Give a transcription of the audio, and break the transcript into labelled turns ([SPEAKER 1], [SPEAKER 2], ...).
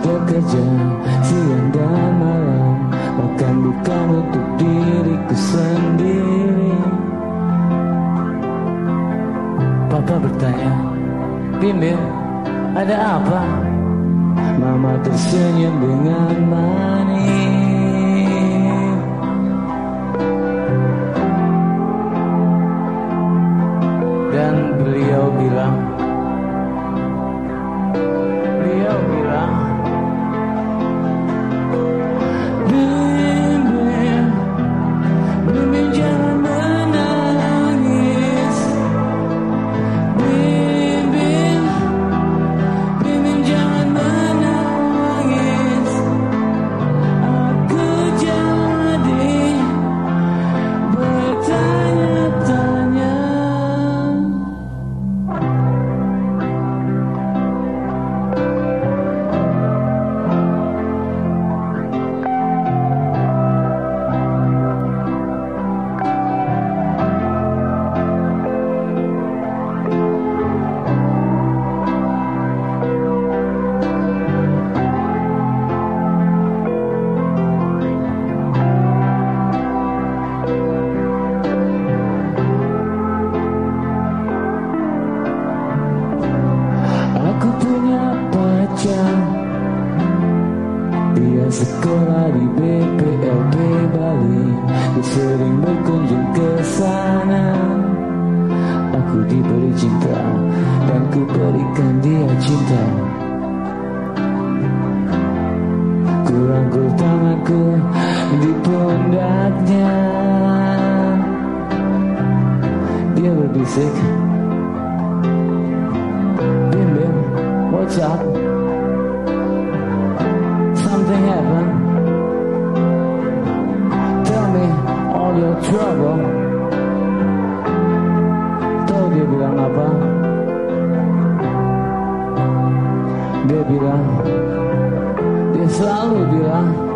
[SPEAKER 1] bekerja siang dan malam Bahkan bukan untuk diriku sendiri Papa bertanya Bimbing, ada apa? Mama tersenyum dengan manis Dia sekolah di BPLB Bali. Dia sering berkunjung ke sana. Aku diberi cinta Dan ku berikan dia cinta. Kurangkul tanganku di pundaknya Dia berbisik trouble Tahu dia bilang apa? Dia bilang Dia selalu bilang